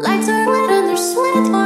Lights are wet and they're sweat